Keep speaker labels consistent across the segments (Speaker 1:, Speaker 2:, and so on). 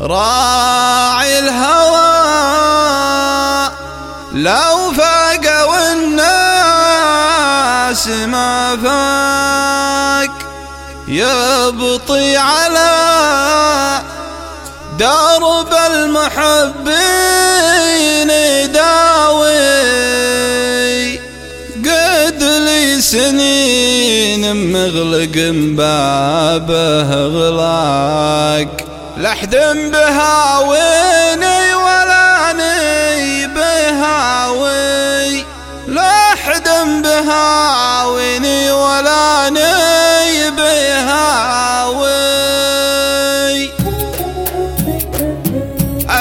Speaker 1: راعي الهوى. لو فاق والناس ما فاق يبطي على درب المحبين داوي قد لي سنين مغلق بابه غلاق. لحد بهاويني ولا ني بهاوي لحد بهاويني ولا ني بهاوي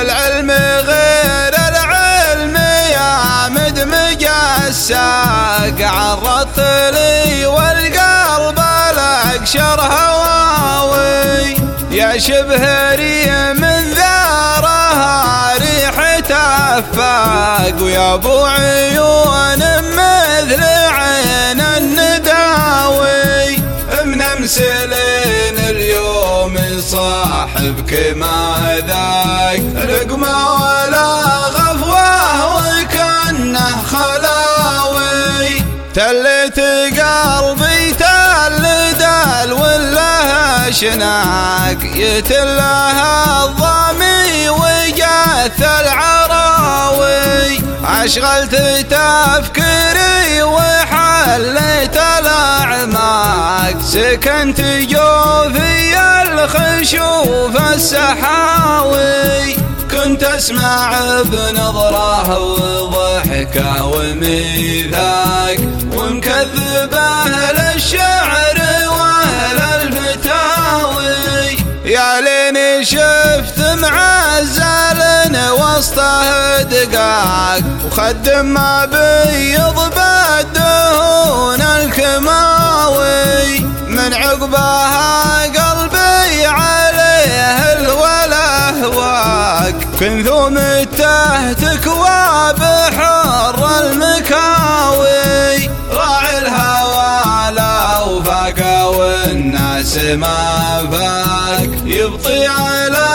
Speaker 1: العلم غير العلم يا مدمج الساق عرضت لي والقلب الاقشر هواوي. يا شبه ريم من ذارها ريحة أفاق. ويا أبو عيون مثل عين النداوي. من امسلين اليوم صاحبك ما ذاك رقمه ولا غفوة وكأنه خلاوي. تلت قلبي تل دال ولا شناق يتلها الضمي وجاث العراوي. أشغلت تفكيري وحليت الأعماق. سكنت جوفي الخشوف السحاوي. كنت أسمع بنظره وضحكه وميثاق. ومكذبه للشعر وسطه دقاق وخدم ما بيض بالدهون الكماوي من عقبها قلبي عليه الولا هواك. كنثوم تهتكوى بحر المكاوي. راعي الهوى لو فاق والناس ما فاق. يبطي على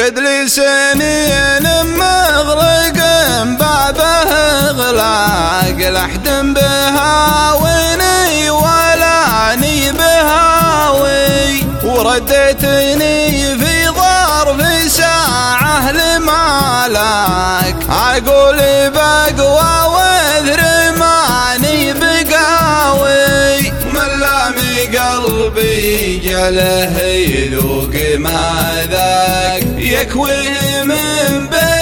Speaker 1: قد لي سنين مغرق بابه غلاق لحد بهاويني ولا ني بهاوي ورديتني في ظرف ساعة لمالك أقول بقوى جله يذوق ما ذاك يكويه من بين